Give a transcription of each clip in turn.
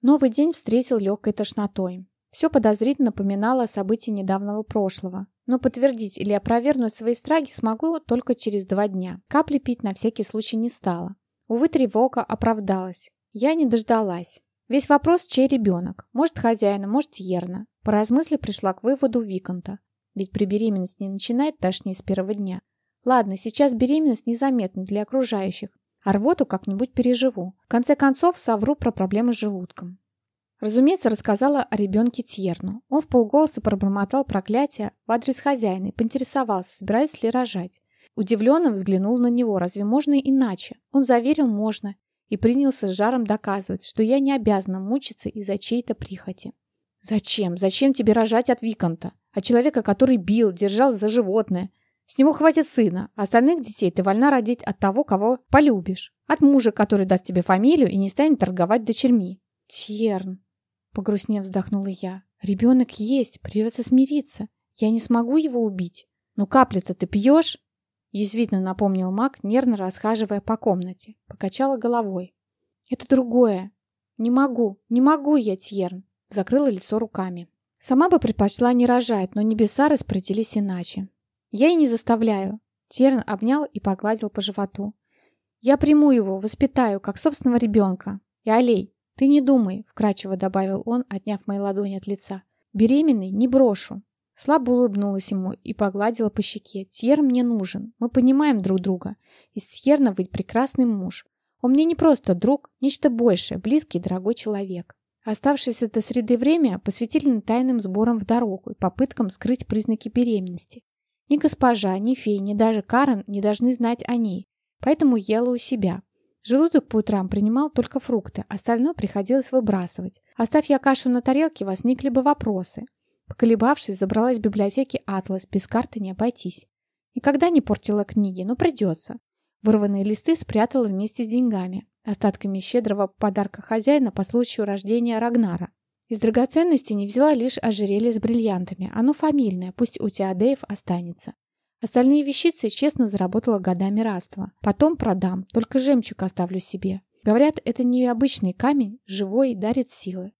Новый день встретил легкой тошнотой. Все подозрительно напоминало о событии недавнего прошлого. Но подтвердить или опровергнуть свои страхи смогу только через два дня. Капли пить на всякий случай не стала. Увы, тревога оправдалась. Я не дождалась. Весь вопрос, чей ребенок. Может, хозяина, может, Ерна. Поразмыслив, пришла к выводу Виконта. Ведь при беременности не начинает тошнить с первого дня. Ладно, сейчас беременность незаметна для окружающих, а рвоту как-нибудь переживу. В конце концов, совру про проблемы с желудком. Разумеется, рассказала о ребенке Тьерну. Он в полголоса пробормотал проклятие в адрес хозяина и поинтересовался, собираюсь ли рожать. Удивленно взглянул на него, разве можно иначе? Он заверил, можно, и принялся с жаром доказывать, что я не обязана мучиться из-за чьей-то прихоти. «Зачем? Зачем тебе рожать от Виконта? От человека, который бил, держал за животное? С него хватит сына, а остальных детей ты вольна родить от того, кого полюбишь. От мужа, который даст тебе фамилию и не станет торговать дочерьми». «Тьерн», — погрустнее вздохнула я, — «ребенок есть, придется смириться. Я не смогу его убить. Ну капли-то ты пьешь?» Язвительно напомнил маг, нервно расхаживая по комнате. Покачала головой. «Это другое. Не могу, не могу я, Тьерн закрыла лицо руками. Сама бы предпочла не рожать, но небеса распорядились иначе. Я и не заставляю. Терн обнял и погладил по животу. Я приму его, воспитаю, как собственного ребенка. И Алей, ты не думай, вкрадчиво добавил он, отняв мои ладони от лица. Беременный не брошу. Слабо улыбнулась ему и погладила по щеке. Тьер мне нужен. Мы понимаем друг друга. Из Тьерна быть прекрасный муж. Он мне не просто друг, нечто большее, близкий дорогой человек. Оставшееся до среды время посвятили тайным сборам в дорогу и попыткам скрыть признаки беременности. Ни госпожа, ни фея, ни даже Карен не должны знать о ней, поэтому ела у себя. Желудок по утрам принимал только фрукты, остальное приходилось выбрасывать. Оставь я кашу на тарелке, возникли бы вопросы. Поколебавшись, забралась в библиотеке «Атлас», без карты не обойтись. Никогда не портила книги, но придется. Вырванные листы спрятала вместе с деньгами остатками щедрого подарка хозяина по случаю рождения Рагнара. Из драгоценностей не взяла лишь ожерелье с бриллиантами. Оно фамильное, пусть у Теодеев останется. Остальные вещицы честно заработала годами рабства. Потом продам, только жемчуг оставлю себе. Говорят, это необычный камень, живой, дарит силы.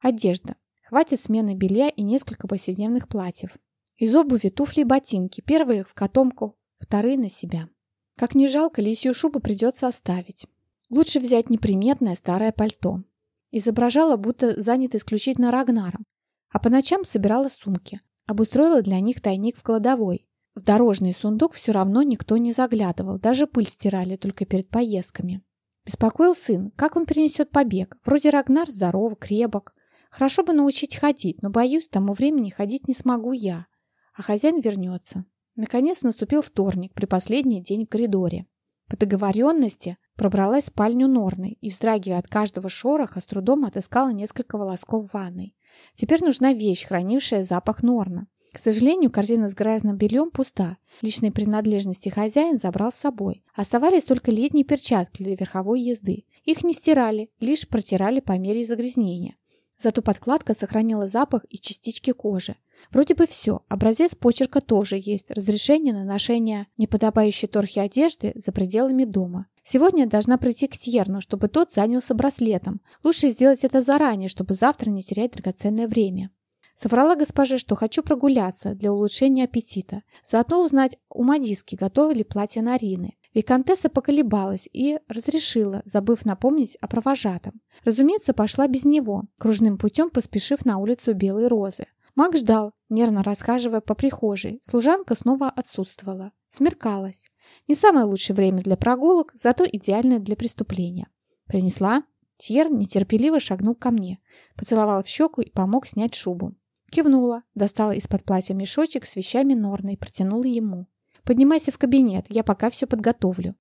Одежда. Хватит смены белья и несколько повседневных платьев. Из обуви туфли и ботинки. Первые в котомку, вторые на себя. Как не жалко, лисью шубу придется оставить. Лучше взять неприметное старое пальто. Изображала, будто занята исключительно Рагнаром, а по ночам собирала сумки. Обустроила для них тайник в кладовой. В дорожный сундук все равно никто не заглядывал, даже пыль стирали только перед поездками. Беспокоил сын, как он перенесет побег. Вроде Рагнар здоров, крепок. Хорошо бы научить ходить, но, боюсь, тому времени ходить не смогу я. А хозяин вернется. Наконец наступил вторник, при последний день в коридоре. По договоренности Пробралась в спальню Норны и, вздрагивая от каждого шороха, с трудом отыскала несколько волосков в ванной. Теперь нужна вещь, хранившая запах Норна. К сожалению, корзина с грязным бельем пуста. Личные принадлежности хозяин забрал с собой. Оставались только летние перчатки для верховой езды. Их не стирали, лишь протирали по мере загрязнения. Зато подкладка сохранила запах и частички кожи. Вроде бы все. Образец почерка тоже есть. Разрешение на ношение неподобающей торхи одежды за пределами дома. Сегодня я должна прийти к Тьерну, чтобы тот занялся браслетом. Лучше сделать это заранее, чтобы завтра не терять драгоценное время. Соврала госпоже, что хочу прогуляться для улучшения аппетита. Заодно узнать у Мадиски, готовы ли платье Нарины. Викантесса поколебалась и разрешила, забыв напомнить о провожатом. Разумеется, пошла без него, кружным путем поспешив на улицу Белой Розы. Маг ждал, нервно расхаживая по прихожей. Служанка снова отсутствовала. Смеркалась. Не самое лучшее время для прогулок, зато идеальное для преступления. Принесла. Тьер нетерпеливо шагнул ко мне. Поцеловал в щеку и помог снять шубу. Кивнула, достала из-под платья мешочек с вещами Норны и протянула ему. «Поднимайся в кабинет, я пока все подготовлю».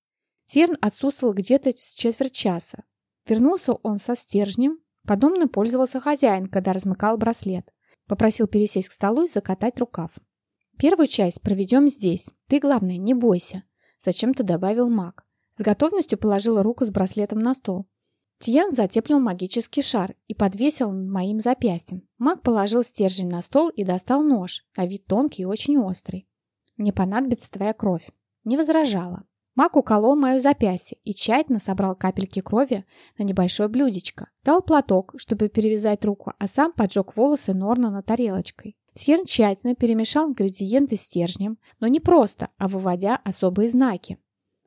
Терн отсутствовал где-то с четверть часа. Вернулся он со стержнем. Подобно пользовался хозяин, когда размыкал браслет. Попросил пересесть к столу и закатать рукав. «Первую часть проведем здесь. Ты, главное, не бойся», — зачем-то добавил маг. С готовностью положила руку с браслетом на стол. Тьян затеплил магический шар и подвесил моим запястьем. Маг положил стержень на стол и достал нож, а вид тонкий и очень острый. «Мне понадобится твоя кровь». Не возражала. Мак уколол мое запястье и тщательно собрал капельки крови на небольшое блюдечко. Дал платок, чтобы перевязать руку, а сам поджег волосы Норна на тарелочкой. Сьерн тщательно перемешал ингредиенты стержнем, но не просто, а выводя особые знаки.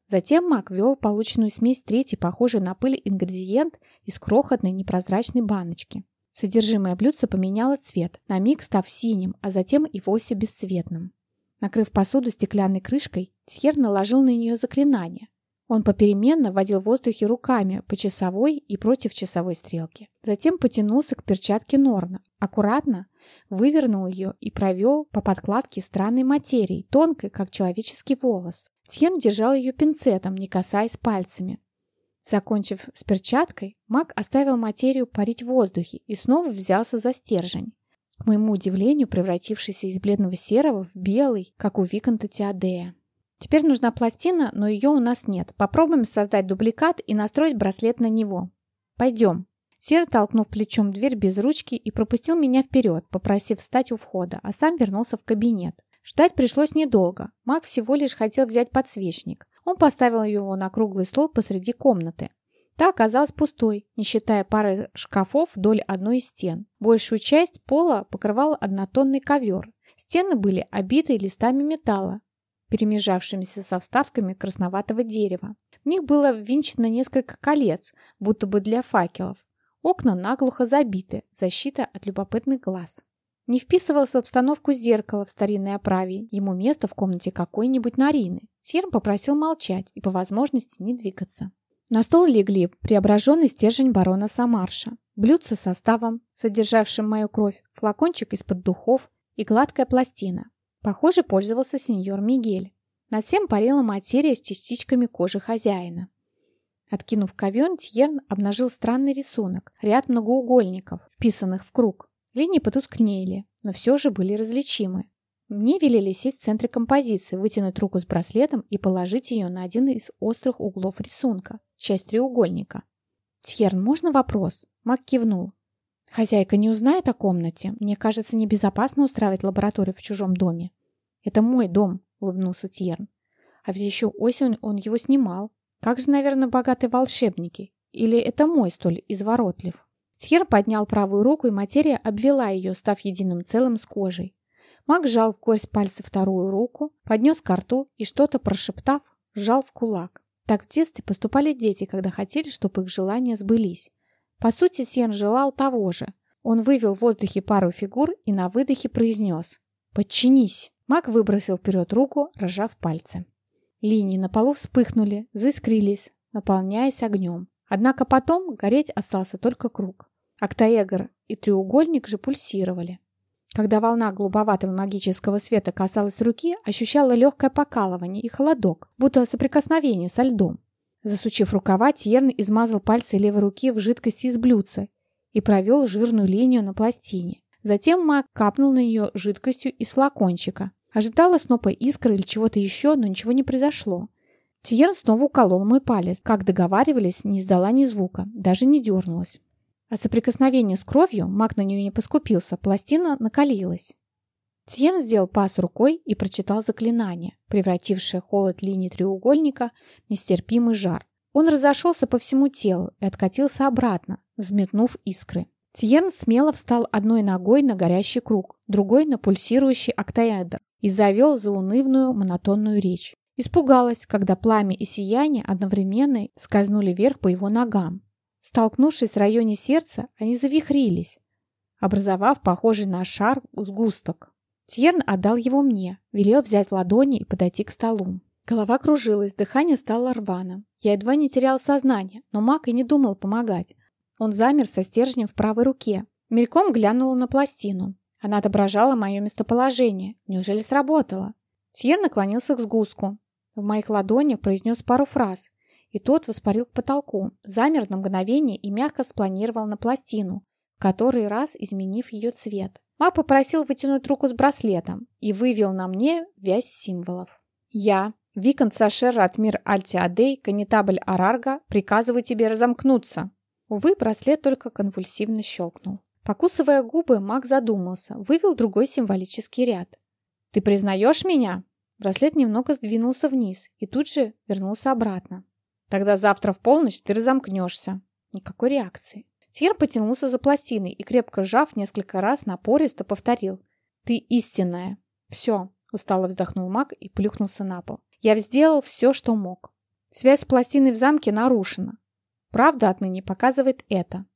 Затем Мак ввел полученную смесь третий, похожий на пыль ингредиент из крохотной непрозрачной баночки. Содержимое блюдца поменяло цвет, на миг став синим, а затем и вовсе бесцветным. Накрыв посуду стеклянной крышкой, Тьер наложил на нее заклинание. Он попеременно водил в воздухе руками по часовой и против часовой стрелки. Затем потянулся к перчатке Норна, аккуратно вывернул ее и провел по подкладке странной материи, тонкой, как человеческий волос. Тьен держал ее пинцетом, не касаясь пальцами. Закончив с перчаткой, маг оставил материю парить в воздухе и снова взялся за стержень моему удивлению, превратившийся из бледного серого в белый, как у Виконта Теодея. Теперь нужна пластина, но ее у нас нет. Попробуем создать дубликат и настроить браслет на него. Пойдем. Серый, толкнув плечом дверь без ручки и пропустил меня вперед, попросив встать у входа, а сам вернулся в кабинет. Ждать пришлось недолго. Маг всего лишь хотел взять подсвечник. Он поставил его на круглый стол посреди комнаты. Та оказалась пустой, не считая пары шкафов вдоль одной из стен. Большую часть пола покрывал однотонный ковер. Стены были обиты листами металла, перемежавшимися со вставками красноватого дерева. В них было ввинчено несколько колец, будто бы для факелов. Окна наглухо забиты, защита от любопытных глаз. Не вписывался в обстановку зеркала в старинной оправе, ему место в комнате какой-нибудь Нарины. Серм попросил молчать и по возможности не двигаться. На стол легли преображенный стержень барона Самарша, блюдце с составом, содержавшим мою кровь, флакончик из-под духов и гладкая пластина. Похоже, пользовался сеньор Мигель. Над всем парила материя с частичками кожи хозяина. Откинув ковер, Тьерн обнажил странный рисунок, ряд многоугольников, вписанных в круг. Линии потускнели, но все же были различимы. Мне велели сесть в центре композиции, вытянуть руку с браслетом и положить ее на один из острых углов рисунка, часть треугольника. «Тьерн, можно вопрос?» Мак кивнул. «Хозяйка не узнает о комнате? Мне кажется, небезопасно устраивать лабораторию в чужом доме». «Это мой дом», — улыбнулся Тьерн. «А ведь еще осень он его снимал. Как же, наверное, богатые волшебники. Или это мой столь изворотлив?» Тьер поднял правую руку, и материя обвела ее, став единым целым с кожей. Маг сжал в кость пальца вторую руку, поднес к рту и, что-то прошептав, сжал в кулак. Так в детстве поступали дети, когда хотели, чтобы их желания сбылись. По сути, Сен желал того же. Он вывел в воздухе пару фигур и на выдохе произнес «Подчинись!». Маг выбросил вперед руку, рожав пальцы. Линии на полу вспыхнули, заискрились, наполняясь огнем. Однако потом гореть остался только круг. Октаэгр и треугольник же пульсировали. Когда волна голубоватого магического света касалась руки, ощущала легкое покалывание и холодок, будто соприкосновение со льдом. Засучив рукава, Тьерн измазал пальцы левой руки в жидкости из блюдца и провел жирную линию на пластине. Затем маг капнул на нее жидкостью из флакончика. Ожидала снопа искры или чего-то еще, но ничего не произошло. Тьерн снова уколол мой палец. Как договаривались, не издала ни звука, даже не дернулась. От соприкосновения с кровью маг на нее не поскупился, пластина накалилась. Тьен сделал пас рукой и прочитал заклинание, превратившее холод линии треугольника в нестерпимый жар. Он разошелся по всему телу и откатился обратно, взметнув искры. Тьерн смело встал одной ногой на горящий круг, другой на пульсирующий октаэдр и завел заунывную монотонную речь. Испугалась, когда пламя и сияние одновременно скользнули вверх по его ногам. Столкнувшись в районе сердца, они завихрились, образовав похожий на шар сгусток. Тьерн отдал его мне, велел взять ладони и подойти к столу. Голова кружилась, дыхание стало рваным. Я едва не терял сознание, но маг и не думал помогать. Он замер со стержнем в правой руке. Мельком глянула на пластину. Она отображала мое местоположение. Неужели сработало? Тьер наклонился к сгустку. В моих ладонях произнес пару фраз и тот воспарил к потолку, замер на мгновение и мягко спланировал на пластину, который раз изменив ее цвет. Ма попросил вытянуть руку с браслетом и вывел на мне вязь символов. «Я, Викант Сашер Ратмир Альтиадей, конетабль Арарга, приказываю тебе разомкнуться!» Увы, браслет только конвульсивно щелкнул. Покусывая губы, маг задумался, вывел другой символический ряд. «Ты признаешь меня?» Браслет немного сдвинулся вниз и тут же вернулся обратно. «Тогда завтра в полночь ты разомкнешься». Никакой реакции. Тьер потянулся за пластиной и, крепко сжав, несколько раз напористо повторил. «Ты истинная». «Все», — устало вздохнул маг и плюхнулся на пол. «Я сделал все, что мог. Связь с пластиной в замке нарушена. Правда отныне показывает это.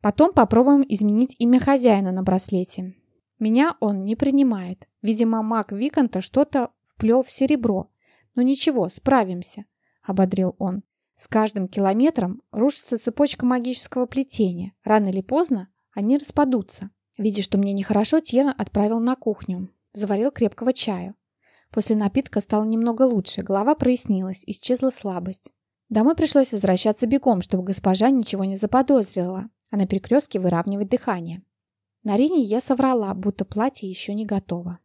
Потом попробуем изменить имя хозяина на браслете. Меня он не принимает. Видимо, маг Виконта что-то вплел в серебро. Но ничего, справимся», — ободрил он. С каждым километром рушится цепочка магического плетения. Рано или поздно они распадутся. Видя, что мне нехорошо, Тьерн отправил на кухню. Заварил крепкого чаю. После напитка стало немного лучше, голова прояснилась, исчезла слабость. Домой пришлось возвращаться бегом, чтобы госпожа ничего не заподозрила, а на перекрестке выравнивать дыхание. На Рине я соврала, будто платье еще не готово.